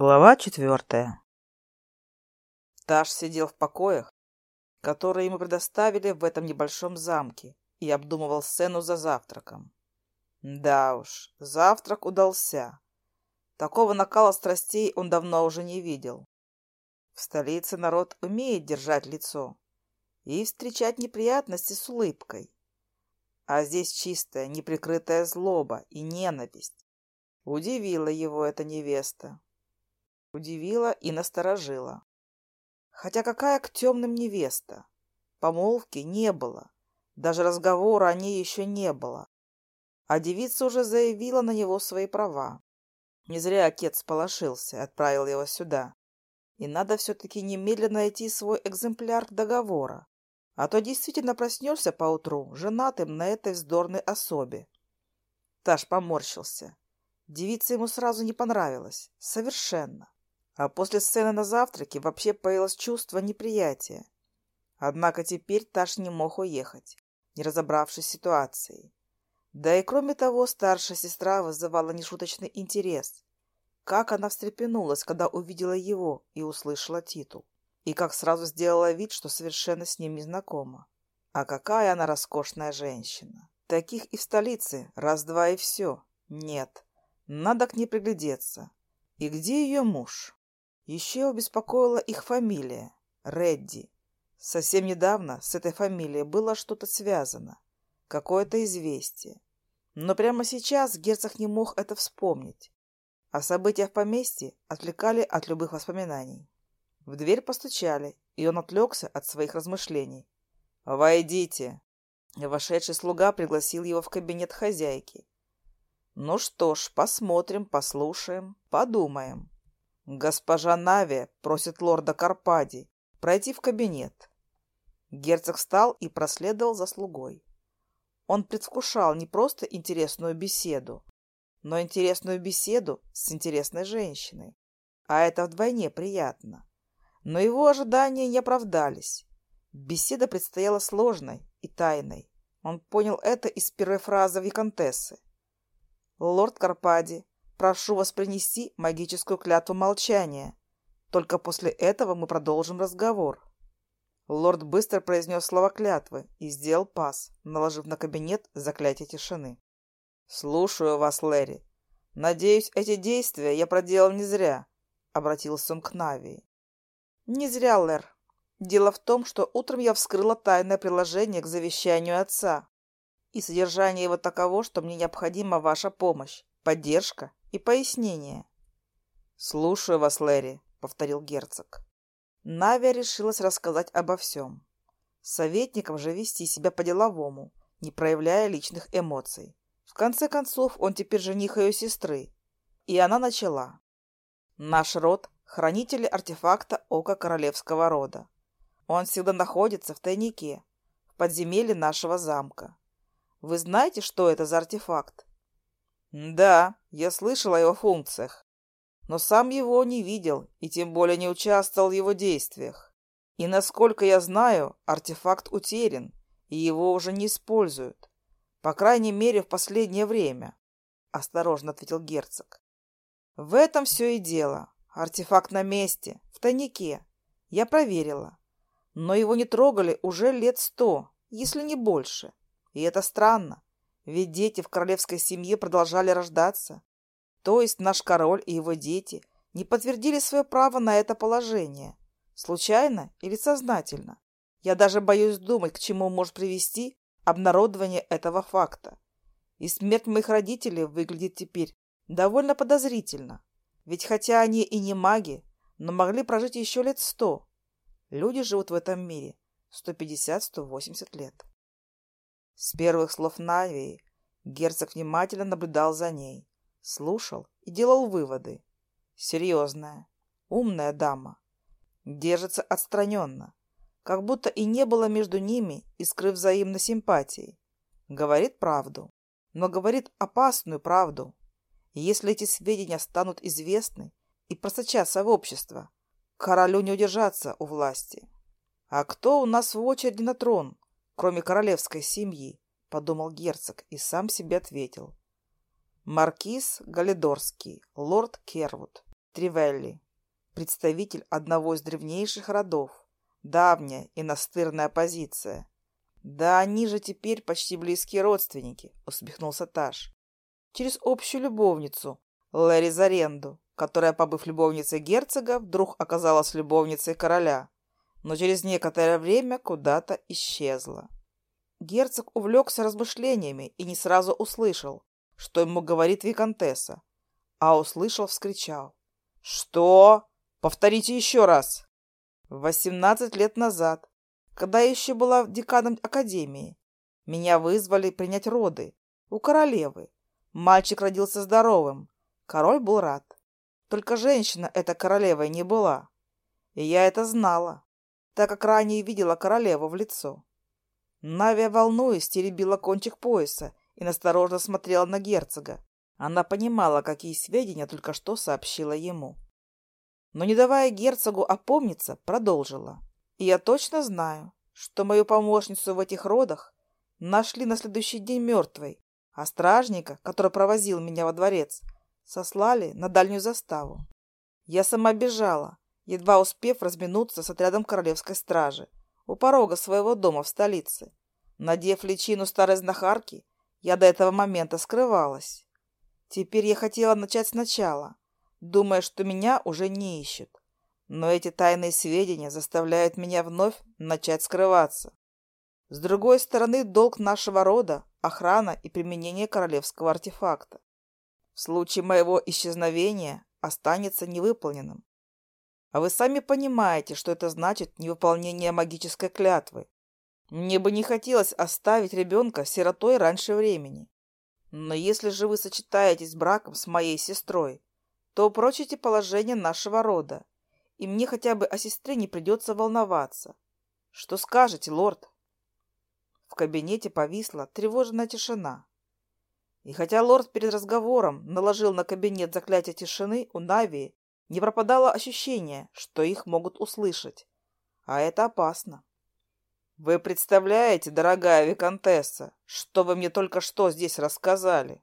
Глава четвертая. Таш сидел в покоях, которые ему предоставили в этом небольшом замке, и обдумывал сцену за завтраком. Да уж, завтрак удался. Такого накала страстей он давно уже не видел. В столице народ умеет держать лицо и встречать неприятности с улыбкой. А здесь чистая, неприкрытая злоба и ненависть. Удивила его эта невеста удивила и насторожила. Хотя какая к темным невеста? Помолвки не было. Даже разговора о ней еще не было. А девица уже заявила на него свои права. Не зря отец сполошился и отправил его сюда. И надо все-таки немедленно найти свой экземпляр договора. А то действительно проснешься поутру женатым на этой вздорной особе. Таш поморщился. Девица ему сразу не понравилась. Совершенно. А После сцены на завтраке вообще появилось чувство неприятия. Однако теперь Таш не мог уехать, не разобравшись с ситуацией. Да и кроме того, старшая сестра вызывала нешуточный интерес. Как она встрепенулась, когда увидела его и услышала титул. И как сразу сделала вид, что совершенно с ним не знакома. А какая она роскошная женщина. Таких и в столице раз-два и все. Нет, надо к ней приглядеться. И где ее муж? Еще обеспокоила их фамилия – Редди. Совсем недавно с этой фамилией было что-то связано, какое-то известие. Но прямо сейчас герцог не мог это вспомнить, а события в поместье отвлекали от любых воспоминаний. В дверь постучали, и он отвлекся от своих размышлений. «Войдите!» Вошедший слуга пригласил его в кабинет хозяйки. «Ну что ж, посмотрим, послушаем, подумаем». Госпожа Нави просит лорда Карпади пройти в кабинет. Герцог встал и проследовал за слугой. Он предвкушал не просто интересную беседу, но интересную беседу с интересной женщиной. А это вдвойне приятно. Но его ожидания не оправдались. Беседа предстояла сложной и тайной. Он понял это из первой фразы Викантессы. «Лорд Карпади, прошу вас принести магическую клятву молчания. Только после этого мы продолжим разговор». Лорд быстро произнес слова клятвы и сделал пас, наложив на кабинет заклятие тишины. «Слушаю вас, Лэри. Надеюсь, эти действия я проделал не зря», — обратился он к Навии. «Не зря, Лэр. Дело в том, что утром я вскрыла тайное приложение к завещанию отца, и содержание его таково, что мне необходима ваша помощь, поддержка и пояснение. «Слушаю вас, Лэри», — повторил герцог. Навия решилась рассказать обо всем. Советникам же вести себя по-деловому, не проявляя личных эмоций. В конце концов, он теперь жених ее сестры. И она начала. «Наш род — хранители артефакта Ока Королевского рода. Он всегда находится в тайнике, в подземелье нашего замка. Вы знаете, что это за артефакт? Да, я слышал о его функциях, но сам его не видел и тем более не участвовал в его действиях. И насколько я знаю, артефакт утерян, и его уже не используют. По крайней мере, в последнее время, — осторожно ответил герцог. В этом все и дело. Артефакт на месте, в тайнике. Я проверила. Но его не трогали уже лет сто, если не больше. И это странно. Ведь дети в королевской семье продолжали рождаться. То есть наш король и его дети не подтвердили свое право на это положение. Случайно или сознательно. Я даже боюсь думать, к чему может привести обнародование этого факта. И смерть моих родителей выглядит теперь довольно подозрительно. Ведь хотя они и не маги, но могли прожить еще лет сто. Люди живут в этом мире 150-180 лет. С первых слов Навии герцог внимательно наблюдал за ней, слушал и делал выводы. Серьезная, умная дама. Держится отстраненно, как будто и не было между ними искры взаимной симпатии. Говорит правду, но говорит опасную правду. И если эти сведения станут известны и просочатся в общество, королю не удержаться у власти. «А кто у нас в очереди на трон?» кроме королевской семьи, подумал герцог и сам себе ответил. Маркиз Галидорский, лорд Кервуд, Тривелли, представитель одного из древнейших родов, давняя и настырная позиция. Да они же теперь почти близкие родственники, усмехнулся Таш. Через общую любовницу, Лэри Заренду, которая, побыв любовницей герцога, вдруг оказалась любовницей короля. но через некоторое время куда-то исчезла. Герцог увлекся размышлениями и не сразу услышал, что ему говорит виконтесса, а услышал, вскричал. «Что? Повторите еще раз!» Восемнадцать лет назад, когда я еще была деканом академии, меня вызвали принять роды у королевы. Мальчик родился здоровым, король был рад. Только женщина эта королевой не была. И я это знала, так как ранее видела королеву в лицо. Навия, волнуясь, теребила кончик пояса и насторожно смотрела на герцога. Она понимала, какие сведения только что сообщила ему. Но, не давая герцогу опомниться, продолжила. «И я точно знаю, что мою помощницу в этих родах нашли на следующий день мертвой, а стражника, который провозил меня во дворец, сослали на дальнюю заставу. Я сама бежала, едва успев разминуться с отрядом королевской стражи у порога своего дома в столице. Надев личину старой знахарки, я до этого момента скрывалась. Теперь я хотела начать сначала, думая, что меня уже не ищут. Но эти тайные сведения заставляют меня вновь начать скрываться. С другой стороны, долг нашего рода – охрана и применение королевского артефакта. В случае моего исчезновения останется невыполненным. А вы сами понимаете, что это значит невыполнение магической клятвы. Мне бы не хотелось оставить ребенка сиротой раньше времени. Но если же вы сочетаетесь браком с моей сестрой, то упрочите положение нашего рода, и мне хотя бы о сестре не придется волноваться. Что скажете, лорд?» В кабинете повисла тревожная тишина. И хотя лорд перед разговором наложил на кабинет заклятие тишины, у Навии Не пропадало ощущение, что их могут услышать. А это опасно. «Вы представляете, дорогая виконтесса, что вы мне только что здесь рассказали?»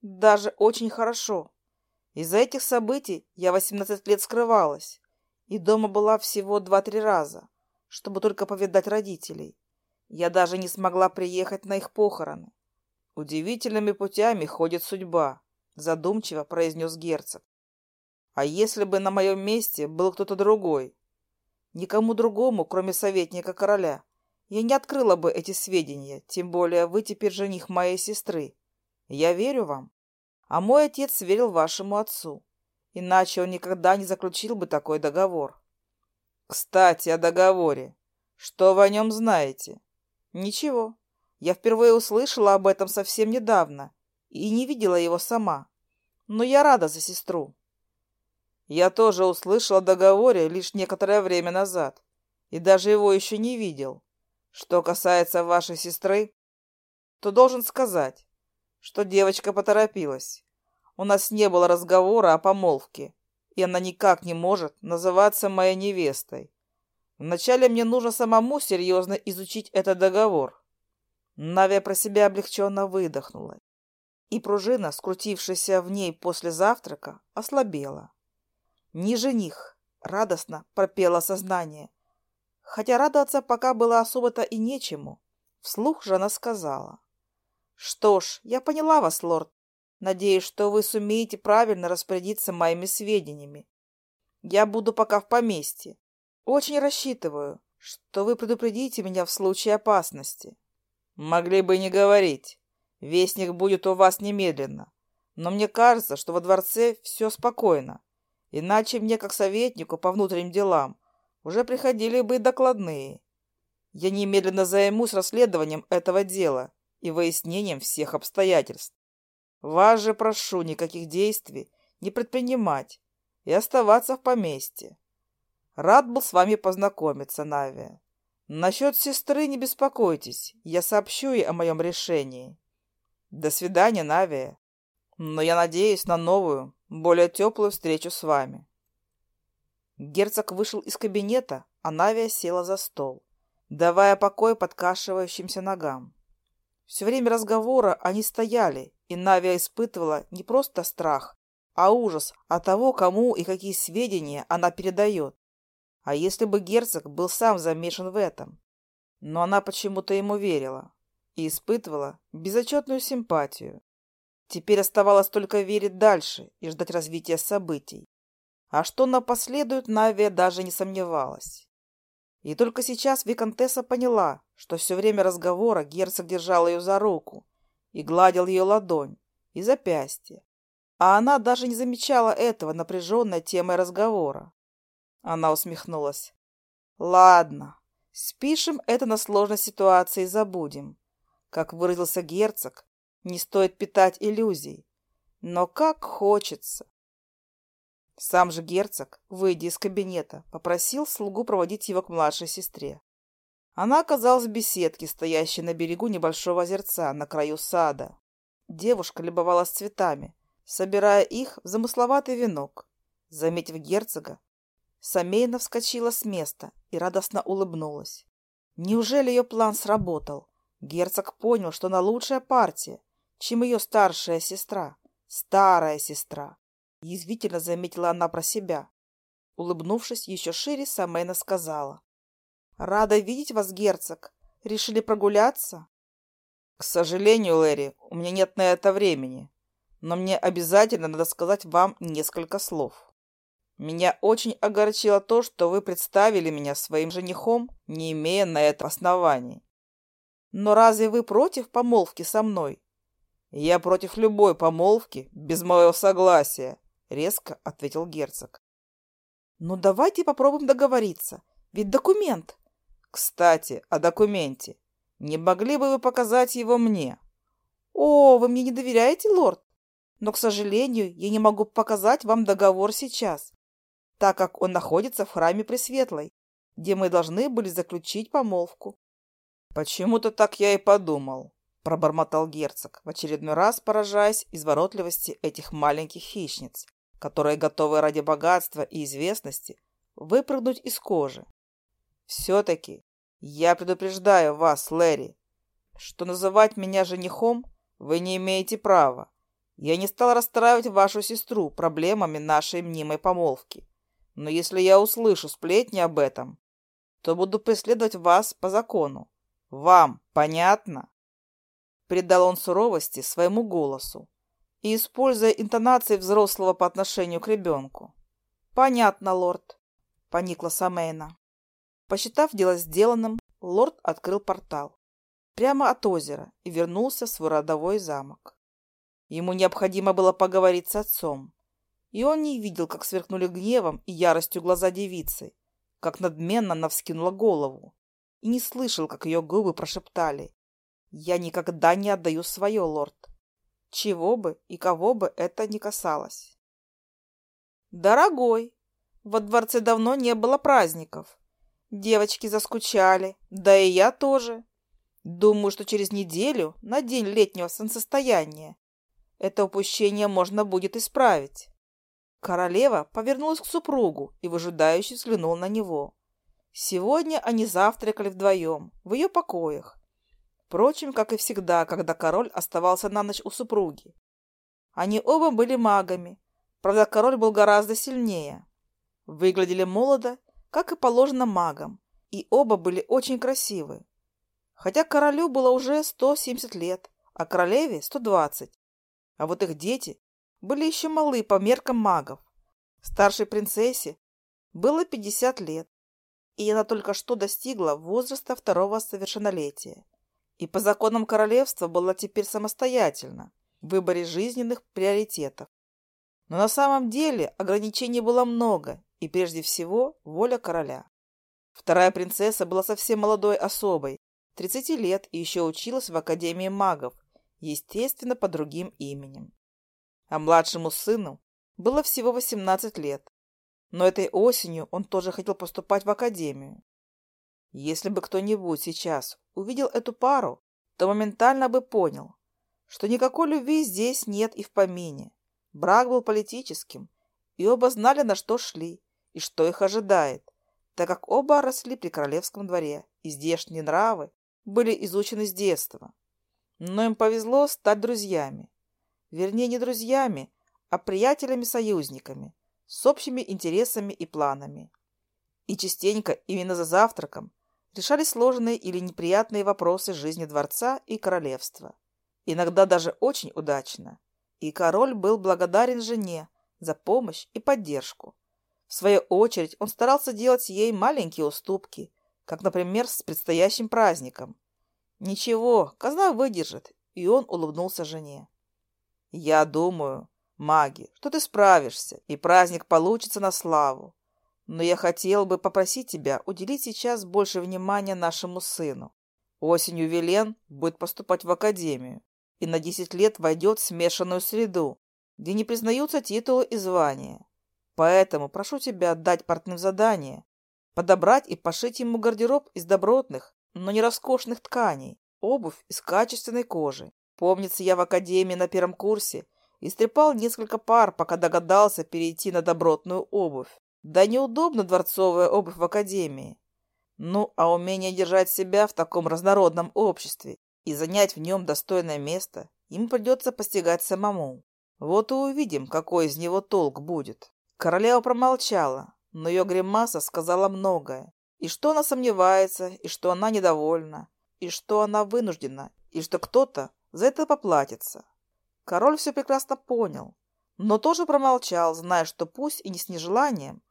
«Даже очень хорошо. Из-за этих событий я 18 лет скрывалась, и дома была всего 2-3 раза, чтобы только повидать родителей. Я даже не смогла приехать на их похороны. Удивительными путями ходит судьба», задумчиво произнес герцог. А если бы на моем месте был кто-то другой? Никому другому, кроме советника короля. Я не открыла бы эти сведения, тем более вы теперь жених моей сестры. Я верю вам. А мой отец верил вашему отцу. Иначе он никогда не заключил бы такой договор. Кстати, о договоре. Что вы о нем знаете? Ничего. Я впервые услышала об этом совсем недавно и не видела его сама. Но я рада за сестру. Я тоже услышал о договоре лишь некоторое время назад и даже его еще не видел. Что касается вашей сестры, то должен сказать, что девочка поторопилась. У нас не было разговора о помолвке, и она никак не может называться моей невестой. Вначале мне нужно самому серьезно изучить этот договор. Навя про себя облегченно выдохнула, и пружина, скрутившаяся в ней после завтрака, ослабела. «Не жених!» — радостно пропело сознание. Хотя радоваться пока было особо-то и нечему. Вслух же она сказала. «Что ж, я поняла вас, лорд. Надеюсь, что вы сумеете правильно распорядиться моими сведениями. Я буду пока в поместье. Очень рассчитываю, что вы предупредите меня в случае опасности». «Могли бы не говорить. Вестник будет у вас немедленно. Но мне кажется, что во дворце все спокойно. Иначе мне, как советнику по внутренним делам, уже приходили бы и докладные. Я немедленно займусь расследованием этого дела и выяснением всех обстоятельств. Вас же прошу никаких действий не предпринимать и оставаться в поместье. Рад был с вами познакомиться, Нави. Насчет сестры не беспокойтесь, я сообщу ей о моем решении. До свидания, Нави. Но я надеюсь на новую, более теплую встречу с вами. Герцог вышел из кабинета, а Навия села за стол, давая покой подкашивающимся ногам. Все время разговора они стояли, и Навия испытывала не просто страх, а ужас от того, кому и какие сведения она передает. А если бы герцог был сам замешан в этом? Но она почему-то ему верила и испытывала безотчетную симпатию. Теперь оставалось только верить дальше и ждать развития событий. А что напоследует, Навия даже не сомневалась. И только сейчас Викантесса поняла, что все время разговора герцог держал ее за руку и гладил ее ладонь и запястье. А она даже не замечала этого напряженной темой разговора. Она усмехнулась. «Ладно, спишем это на сложной ситуации и забудем. Как выразился герцог, не стоит питать иллюзий. Но как хочется. Сам же герцог, выйдя из кабинета, попросил слугу проводить его к младшей сестре. Она оказалась в беседке, стоящей на берегу небольшого озерца на краю сада. Девушка любовалась цветами, собирая их в замысловатый венок. Заметив герцога, Самейна вскочила с места и радостно улыбнулась. Неужели ее план сработал? Герцог понял, что она лучшая партия, чем ее старшая сестра, старая сестра. Язвительно заметила она про себя. Улыбнувшись еще шире, Самейна сказала. «Рада видеть вас, герцог. Решили прогуляться?» «К сожалению, Лэри, у меня нет на это времени. Но мне обязательно надо сказать вам несколько слов. Меня очень огорчило то, что вы представили меня своим женихом, не имея на это оснований. Но разве вы против помолвки со мной? «Я против любой помолвки, без моего согласия», — резко ответил герцог. «Ну давайте попробуем договориться, ведь документ». «Кстати, о документе. Не могли бы вы показать его мне?» «О, вы мне не доверяете, лорд? Но, к сожалению, я не могу показать вам договор сейчас, так как он находится в храме Пресветлой, где мы должны были заключить помолвку». «Почему-то так я и подумал», пробормотал герцог, в очередной раз поражаясь изворотливости этих маленьких хищниц, которые готовы ради богатства и известности выпрыгнуть из кожи. «Все-таки я предупреждаю вас, Лэри, что называть меня женихом вы не имеете права. Я не стал расстраивать вашу сестру проблемами нашей мнимой помолвки. Но если я услышу сплетни об этом, то буду преследовать вас по закону. Вам понятно?» Придал он суровости своему голосу и, используя интонации взрослого по отношению к ребенку. «Понятно, лорд», — поникла Самейна. Посчитав дело сделанным, лорд открыл портал прямо от озера и вернулся в свой родовой замок. Ему необходимо было поговорить с отцом, и он не видел, как сверкнули гневом и яростью глаза девицы, как надменно она вскинула голову, и не слышал, как ее губы прошептали. «Я никогда не отдаю свое, лорд. Чего бы и кого бы это ни касалось». «Дорогой, во дворце давно не было праздников. Девочки заскучали, да и я тоже. Думаю, что через неделю, на день летнего солнцестояния, это упущение можно будет исправить». Королева повернулась к супругу и выжидающе взглянула на него. Сегодня они завтракали вдвоем, в ее покоях. Прочим, как и всегда, когда король оставался на ночь у супруги. Они оба были магами, правда, король был гораздо сильнее. Выглядели молодо, как и положено магам, и оба были очень красивы. Хотя королю было уже 170 лет, а королеве 120. А вот их дети были еще малы по меркам магов. Старшей принцессе было 50 лет, и она только что достигла возраста второго совершеннолетия и по законам королевства была теперь самостоятельна в выборе жизненных приоритетов. Но на самом деле ограничений было много, и прежде всего воля короля. Вторая принцесса была совсем молодой особой, 30 лет и еще училась в Академии магов, естественно, под другим именем. А младшему сыну было всего 18 лет, но этой осенью он тоже хотел поступать в Академию. Если бы кто-нибудь сейчас увидел эту пару, то моментально бы понял, что никакой любви здесь нет и в помине. Брак был политическим, и оба знали, на что шли и что их ожидает, так как оба росли при королевском дворе, и здешние нравы были изучены с детства. Но им повезло стать друзьями. Вернее, не друзьями, а приятелями-союзниками, с общими интересами и планами. И частенько именно за завтраком решались сложные или неприятные вопросы жизни дворца и королевства. Иногда даже очень удачно. И король был благодарен жене за помощь и поддержку. В свою очередь он старался делать ей маленькие уступки, как, например, с предстоящим праздником. Ничего, казна выдержит, и он улыбнулся жене. «Я думаю, маги, что ты справишься, и праздник получится на славу но я хотел бы попросить тебя уделить сейчас больше внимания нашему сыну. Осенью Вилен будет поступать в академию и на 10 лет войдет в смешанную среду, где не признаются титулы и звания. Поэтому прошу тебя отдать портным задание, подобрать и пошить ему гардероб из добротных, но не роскошных тканей, обувь из качественной кожи. Помнится, я в академии на первом курсе истрепал несколько пар, пока догадался перейти на добротную обувь. Да неудобно дворцовая обувь в академии. Ну, а умение держать себя в таком разнородном обществе и занять в нем достойное место им придется постигать самому. Вот и увидим, какой из него толк будет. Королева промолчала, но ее гримаса сказала многое. И что она сомневается, и что она недовольна, и что она вынуждена, и что кто-то за это поплатится. Король все прекрасно понял, но тоже промолчал, зная, что пусть и не с нежеланием, но все будет сделано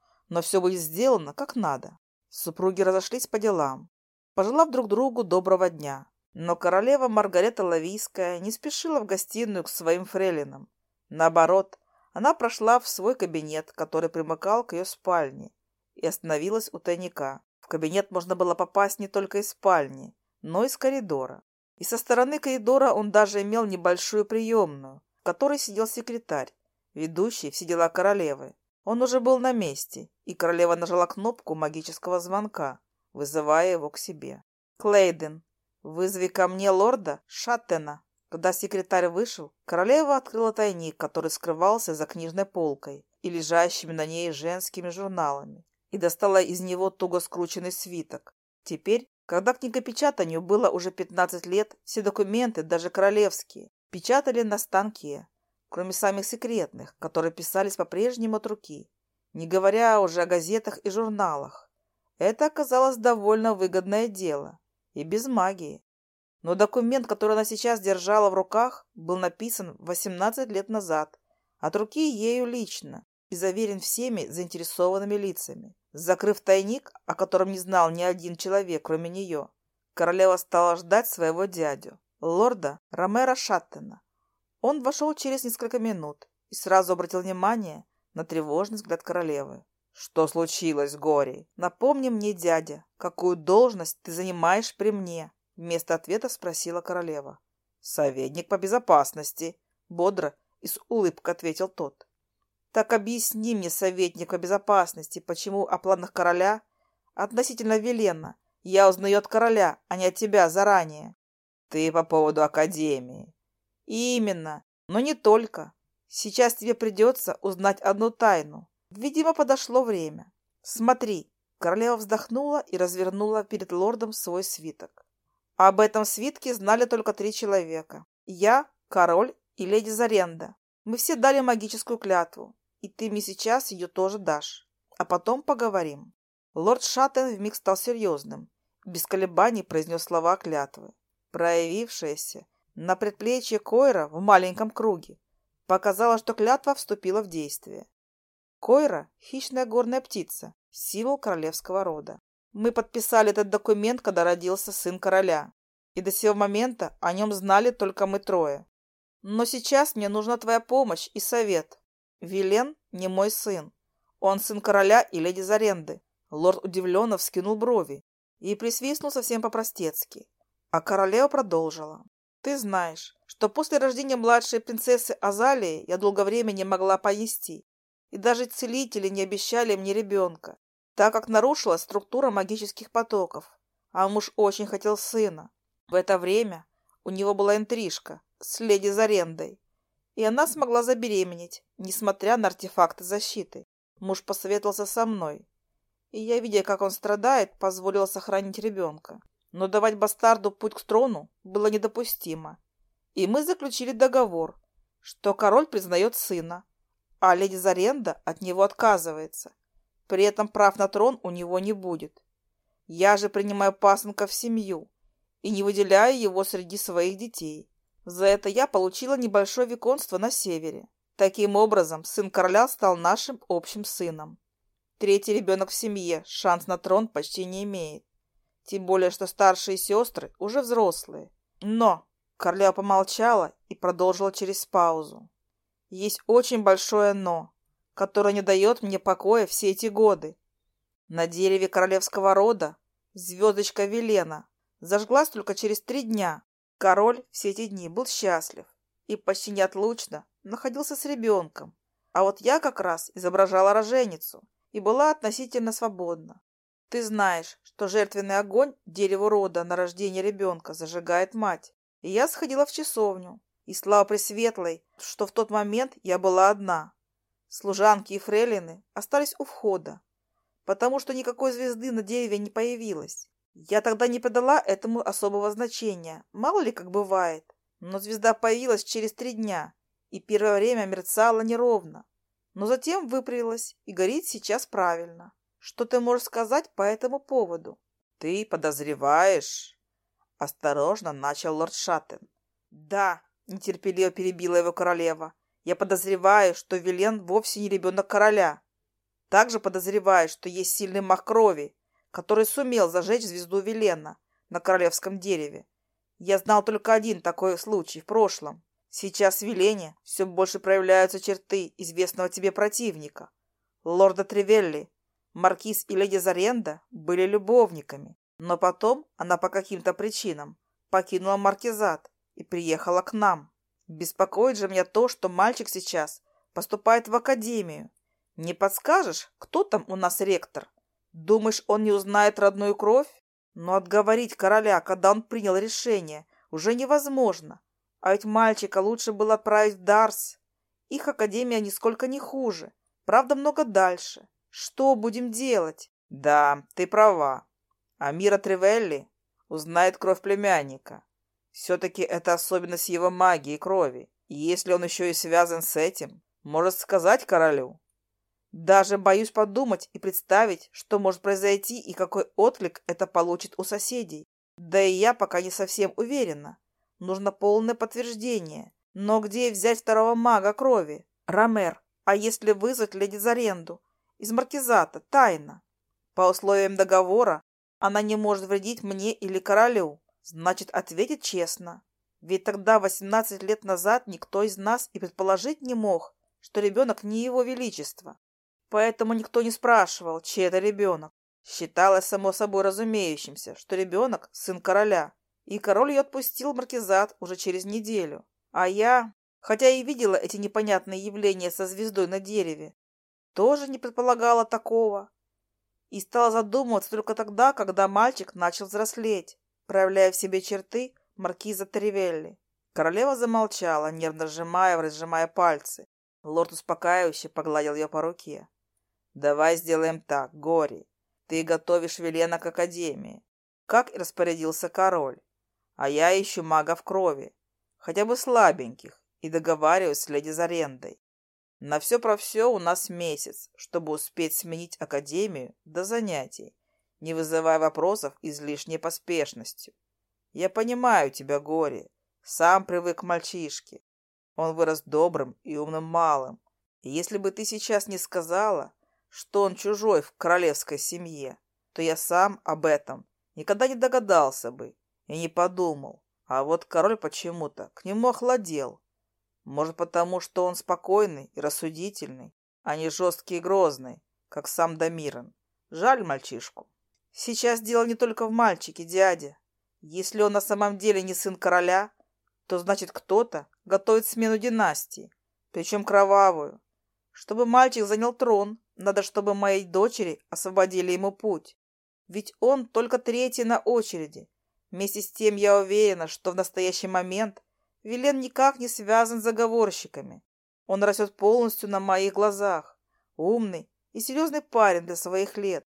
как надо. Супруги разошлись по делам, пожелав друг другу доброго дня. Но королева Маргарета Лавийская не спешила в гостиную к своим фрейлинам. Наоборот, она прошла в свой кабинет, который примыкал к ее спальне, и остановилась у тайника. В кабинет можно было попасть не только из спальни, но и из коридора. И со стороны коридора он даже имел небольшую приемную, в которой сидел секретарь, ведущий все дела королевы. Он уже был на месте, и королева нажала кнопку магического звонка, вызывая его к себе. «Клейден, вызови ко мне лорда Шаттена». Когда секретарь вышел, королева открыла тайник, который скрывался за книжной полкой и лежащими на ней женскими журналами, и достала из него туго скрученный свиток. Теперь, когда книгопечатанию было уже 15 лет, все документы, даже королевские, печатали на станке, кроме самых секретных, которые писались по-прежнему от руки, не говоря уже о газетах и журналах. Это оказалось довольно выгодное дело и без магии. Но документ, который она сейчас держала в руках, был написан 18 лет назад, от руки ею лично и заверен всеми заинтересованными лицами. Закрыв тайник, о котором не знал ни один человек, кроме нее, королева стала ждать своего дядю, лорда Ромера Шаттена, он вошел через несколько минут и сразу обратил внимание на тревожный взгляд королевы. «Что случилось, Гори? Напомни мне, дядя, какую должность ты занимаешь при мне?» Вместо ответа спросила королева. «Советник по безопасности», — бодро и с улыбкой ответил тот. «Так объясни мне, советник по безопасности, почему о планах короля относительно Велена я узнаю от короля, а не от тебя заранее?» «Ты по поводу Академии. Именно, но не только. Сейчас тебе придется узнать одну тайну. Видимо, подошло время. Смотри, королева вздохнула и развернула перед лордом свой свиток. Об этом свитке знали только три человека. Я, король и леди Заренда. Мы все дали магическую клятву, и ты мне сейчас ее тоже дашь. А потом поговорим. Лорд Шаттен вмиг стал серьезным. Без колебаний произнес слова клятвы. Проявившаяся проявившиеся на предплечье Койра в маленьком круге. Показало, что клятва вступила в действие. Койра – хищная горная птица, символ королевского рода. Мы подписали этот документ, когда родился сын короля. И до сего момента о нем знали только мы трое. Но сейчас мне нужна твоя помощь и совет. Вилен не мой сын. Он сын короля и леди Заренды. Лорд удивленно вскинул брови и присвистнул совсем по-простецки. А королева продолжила. Ты знаешь, что после рождения младшей принцессы Азалии я долгое время не могла поести, и даже целители не обещали мне ребенка, так как нарушилась структура магических потоков, а муж очень хотел сына. В это время у него была интрижка с леди Зарендой, и она смогла забеременеть, несмотря на артефакты защиты. Муж посоветовался со мной, и я, видя, как он страдает, позволила сохранить ребенка. Но давать бастарду путь к трону было недопустимо, и мы заключили договор, что король признает сына, а леди Заренда от него отказывается. При этом прав на трон у него не будет. Я же принимаю пасынка в семью и не выделяю его среди своих детей. За это я получила небольшое виконство на севере. Таким образом, сын короля стал нашим общим сыном. Третий ребенок в семье шанс на трон почти не имеет. Тем более, что старшие сестры уже взрослые. Но Королева помолчала и продолжила через паузу. Есть очень большое «но», которое не дает мне покоя все эти годы. На дереве королевского рода звездочка Велена зажглась только через три дня. Король все эти дни был счастлив и почти неотлучно находился с ребенком. А вот я как раз изображала роженицу и была относительно свободна. Ты знаешь, что жертвенный огонь дерево рода на рождение ребенка зажигает мать. И я сходила в часовню. И слава Пресветлой, что в тот момент я была одна. Служанки и фрейлины остались у входа, потому что никакой звезды на дереве не появилось. Я тогда не придала этому особого значения, мало ли как бывает. Но звезда появилась через три дня, и первое время мерцала неровно. Но затем выпрямилась, и горит сейчас правильно. Что ты можешь сказать по этому поводу? Ты подозреваешь? Осторожно начал лорд Шаттен. Да, нетерпеливо перебила его королева. Я подозреваю, что Вилен вовсе не ребенок короля. Также подозреваю, что есть сильный мах крови, который сумел зажечь звезду Велена на королевском дереве. Я знал только один такой случай в прошлом. Сейчас в Велене все больше проявляются черты известного тебе противника, лорда Тревелли, Маркиз и Леди Заренда были любовниками, но потом она по каким-то причинам покинула маркизат и приехала к нам. Беспокоит же меня то, что мальчик сейчас поступает в академию. Не подскажешь, кто там у нас ректор? Думаешь, он не узнает родную кровь? Но отговорить короля, когда он принял решение, уже невозможно. А ведь мальчика лучше было отправить в Дарс. Их академия нисколько не хуже, правда, много дальше. Что будем делать? Да, ты права. Амира Тревелли узнает кровь племянника. Все-таки это особенность его магии и крови. И если он еще и связан с этим, может сказать королю. Даже боюсь подумать и представить, что может произойти и какой отклик это получит у соседей. Да и я пока не совсем уверена. Нужно полное подтверждение. Но где взять второго мага крови? Ромер, а если вызвать леди за Заренду? из маркизата, тайно. По условиям договора она не может вредить мне или королю. Значит, ответит честно. Ведь тогда, 18 лет назад, никто из нас и предположить не мог, что ребенок не его величество. Поэтому никто не спрашивал, чей это ребенок. Считалось само собой разумеющимся, что ребенок – сын короля. И король ее отпустил маркизат уже через неделю. А я, хотя и видела эти непонятные явления со звездой на дереве, тоже не предполагала такого. И стала задумываться только тогда, когда мальчик начал взрослеть, проявляя в себе черты маркиза Тревелли. Королева замолчала, нервно сжимая и разжимая пальцы. Лорд успокаивающе погладил ее по руке. «Давай сделаем так, Гори. Ты готовишь Велена к Академии, как и распорядился король. А я ищу мага в крови, хотя бы слабеньких, и договариваюсь с леди за арендой. На все про все у нас месяц, чтобы успеть сменить академию до занятий, не вызывая вопросов излишней поспешностью. Я понимаю тебя, горе. Сам привык к мальчишке. Он вырос добрым и умным малым. И если бы ты сейчас не сказала, что он чужой в королевской семье, то я сам об этом никогда не догадался бы и не подумал. А вот король почему-то к нему охладел может, потому, что он спокойный и рассудительный, а не жесткий и грозный, как сам Дамиран. Жаль мальчишку. Сейчас дело не только в мальчике, дядя. Если он на самом деле не сын короля, то значит кто-то готовит смену династии, причем кровавую. Чтобы мальчик занял трон, надо, чтобы моей дочери освободили ему путь. Ведь он только третий на очереди. Вместе с тем я уверена, что в настоящий момент – Вилен никак не связан с заговорщиками. Он растет полностью на моих глазах. Умный и серьезный парень для своих лет.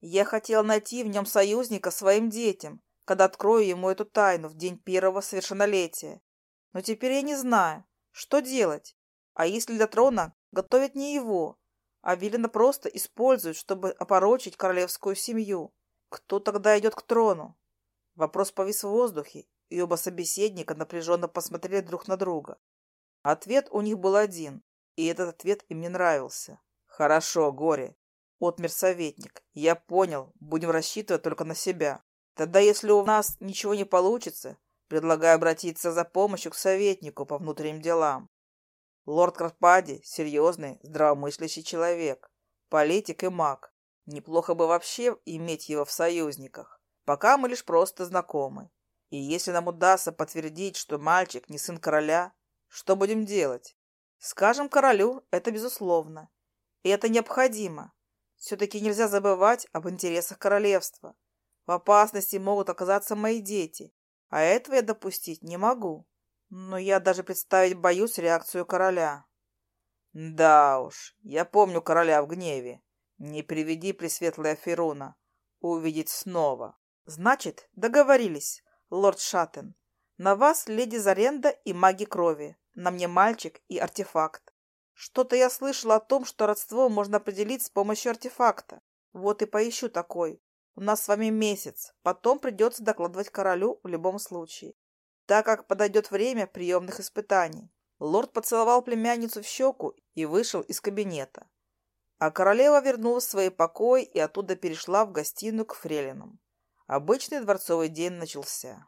Я хотел найти в нем союзника своим детям, когда открою ему эту тайну в день первого совершеннолетия. Но теперь я не знаю, что делать. А если для трона готовят не его, а Вилена просто используют, чтобы опорочить королевскую семью? Кто тогда идет к трону? Вопрос повис в воздухе, и оба собеседника напряженно посмотрели друг на друга. Ответ у них был один, и этот ответ им не нравился. «Хорошо, горе», — отмер советник. «Я понял, будем рассчитывать только на себя. Тогда, если у нас ничего не получится, предлагаю обратиться за помощью к советнику по внутренним делам. Лорд Карпади – серьезный, здравомыслящий человек, политик и маг. Неплохо бы вообще иметь его в союзниках. Пока мы лишь просто знакомы. И если нам удастся подтвердить, что мальчик не сын короля, что будем делать? Скажем королю, это безусловно. И это необходимо. Все-таки нельзя забывать об интересах королевства. В опасности могут оказаться мои дети, а этого я допустить не могу. Но я даже представить боюсь реакцию короля. Да уж, я помню короля в гневе. Не приведи пресветлая Феруна. Увидеть снова. Значит, договорились лорд Шаттен. На вас, леди Заренда и маги крови. На мне мальчик и артефакт. Что-то я слышала о том, что родство можно определить с помощью артефакта. Вот и поищу такой. У нас с вами месяц. Потом придется докладывать королю в любом случае. Так как подойдет время приемных испытаний. Лорд поцеловал племянницу в щеку и вышел из кабинета. А королева вернулась в свои покои и оттуда перешла в гостиную к фрелинам. Обычный дворцовый день начался.